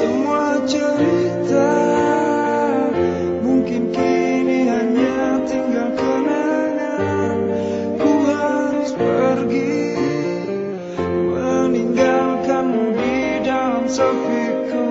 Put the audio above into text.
semua cerita. Mungkin kini hanya tinggal kenangan. Ku harus pergi Meninggalkanmu di dalam sepiku.